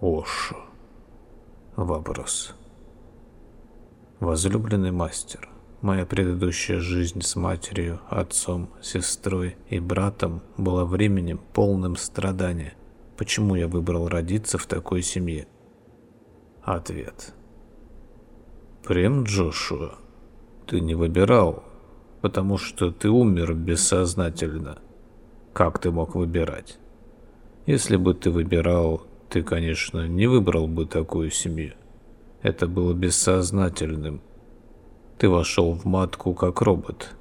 Ошо. Вопрос. Возлюбленный мастер, моя предыдущая жизнь с матерью, отцом, сестрой и братом была временем полным страдания. Почему я выбрал родиться в такой семье? Ответ. Прем Джошуа, ты не выбирал, потому что ты умер бессознательно. Как ты мог выбирать? Если бы ты выбирал, ты, конечно, не выбрал бы такую семью. Это было бессознательным. Ты вошел в матку как робот.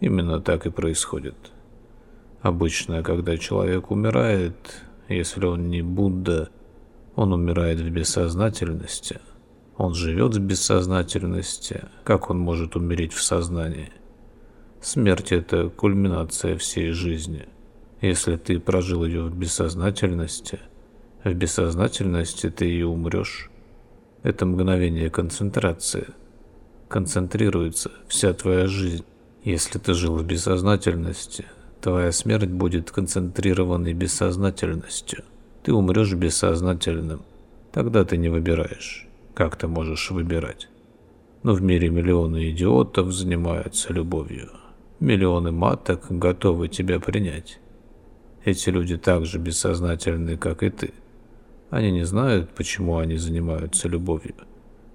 Именно так и происходит. Обычно, когда человек умирает, если он не Будда, он умирает в бессознательности. Он живет в бессознательности. Как он может умереть в сознании? Смерть – это кульминация всей жизни. Если ты прожил ее в бессознательности, в бессознательности ты и умрешь. Это мгновение концентрации. Концентрируется вся твоя жизнь. Если ты жил в бессознательности, твоя смерть будет концентрированной бессознательностью. Ты умрешь бессознательным. Тогда ты не выбираешь. Как ты можешь выбирать? Но в мире миллионы идиотов занимаются любовью. Миллионы маток готовы тебя принять. Эти люди так же бессознательны, как и ты. Они не знают, почему они занимаются любовью.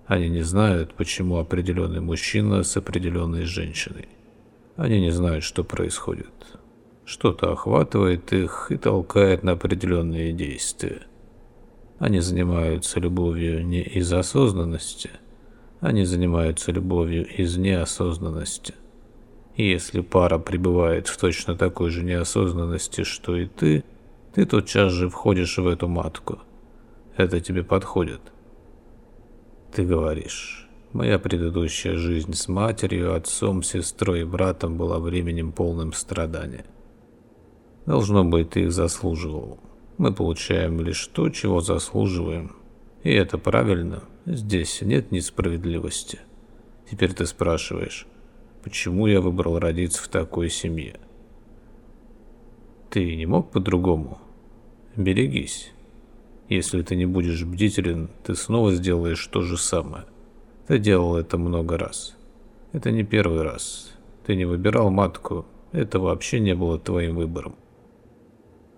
Они не знают, почему определенный мужчина с определенной женщиной. Они не знают, что происходит. Что-то охватывает их и толкает на определенные действия. Они занимаются любовью не из осознанности, они занимаются любовью из неосознанности. И если пара пребывает в точно такой же неосознанности, что и ты, ты тотчас же входишь в эту матку – это тебе подходит. Ты говоришь, моя предыдущая жизнь с матерью, отцом, сестрой и братом была временем полным страдания. Должно быть, ты их заслуживал. Мы получаем лишь то, чего заслуживаем. И это правильно. Здесь нет несправедливости. Теперь ты спрашиваешь, почему я выбрал родиться в такой семье? Ты не мог по-другому? Берегись. Если ты не будешь бдителен, ты снова сделаешь то же самое. Ты делал это много раз. Это не первый раз. Ты не выбирал матку, это вообще не было твоим выбором.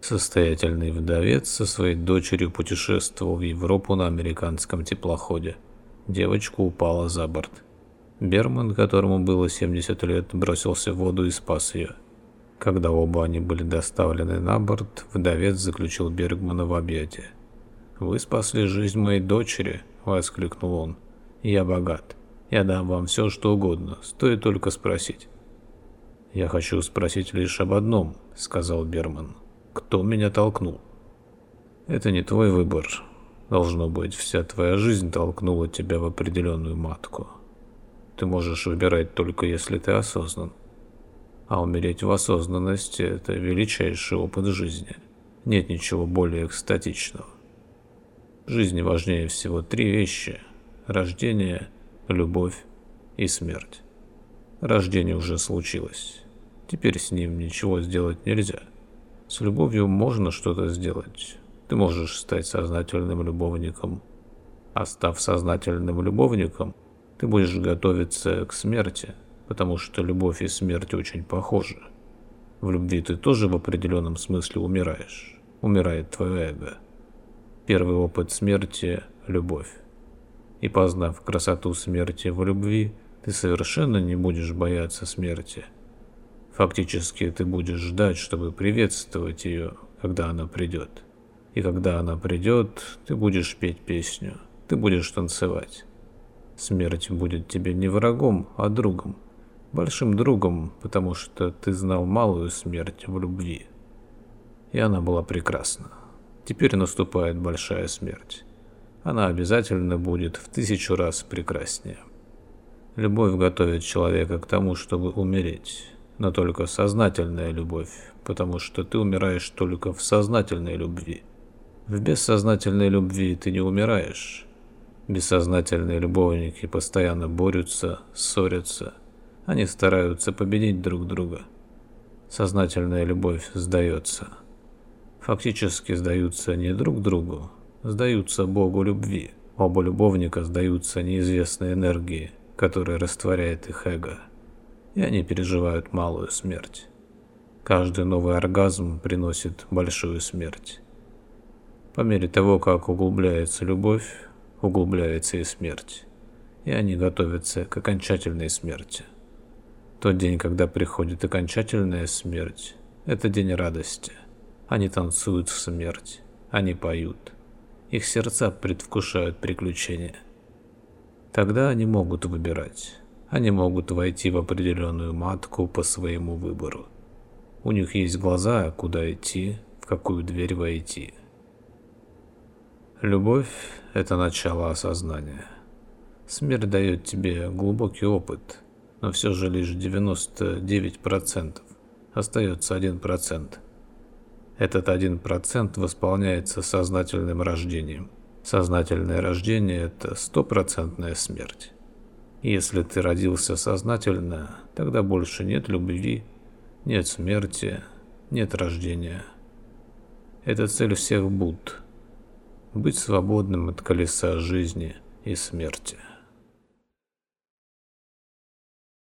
Состоятельный вдовец со своей дочерью путешествовал в Европу на американском теплоходе. Девочка упала за борт. Берман, которому было 70 лет, бросился в воду и спас ее. Когда оба они были доставлены на борт, вдовец заключил Бергмана в объятия. «Вы спасли жизнь моей дочери», — воскликнул он. «Я богат. Я дам вам все, что угодно. Стоит только спросить». «Я хочу спросить лишь об одном», — сказал Берман. «Кто меня толкнул?» «Это не твой выбор. Должно быть, вся твоя жизнь толкнула тебя в определенную матку. Ты можешь выбирать только если ты осознан. А умереть в осознанности – это величайший опыт жизни. Нет ничего более экстатичного. В жизни важнее всего три вещи – рождение, любовь и смерть. Рождение уже случилось. Теперь с ним ничего сделать нельзя. С любовью можно что-то сделать. Ты можешь стать сознательным любовником. А став сознательным любовником, ты будешь готовиться к смерти, потому что любовь и смерть очень похожи. В любви ты тоже в определенном смысле умираешь. Умирает твое эго. Первый опыт смерти – любовь. И познав красоту смерти в любви, ты совершенно не будешь бояться смерти. Фактически ты будешь ждать, чтобы приветствовать ее, когда она придет. И когда она придет, ты будешь петь песню, ты будешь танцевать. Смерть будет тебе не врагом, а другом. Большим другом, потому что ты знал малую смерть в любви. И она была прекрасна. Теперь наступает большая смерть. Она обязательно будет в тысячу раз прекраснее. Любовь готовит человека к тому, чтобы умереть, но только сознательная любовь, потому что ты умираешь только в сознательной любви. В бессознательной любви ты не умираешь. Бессознательные любовники постоянно борются, ссорятся. Они стараются победить друг друга. Сознательная любовь сдается – фактически сдаются не друг другу, сдаются Богу любви. Оба любовника сдаются неизвестной энергии, которая растворяет их эго. И они переживают малую смерть. Каждый новый оргазм приносит большую смерть. По мере того, как углубляется любовь, углубляется и смерть. И они готовятся к окончательной смерти. Тот день, когда приходит окончательная смерть, это день радости. Они танцуют в смерть, они поют. Их сердца предвкушают приключения. Тогда они могут выбирать. Они могут войти в определенную матку по своему выбору. У них есть глаза, куда идти, в какую дверь войти. Любовь – это начало осознания. Смерть дает тебе глубокий опыт, но все же лишь 99%. Остается 1%. Этот 1% восполняется сознательным рождением. Сознательное рождение – это стопроцентная смерть. Если ты родился сознательно, тогда больше нет любви, нет смерти, нет рождения. Это цель всех Будд – быть свободным от колеса жизни и смерти.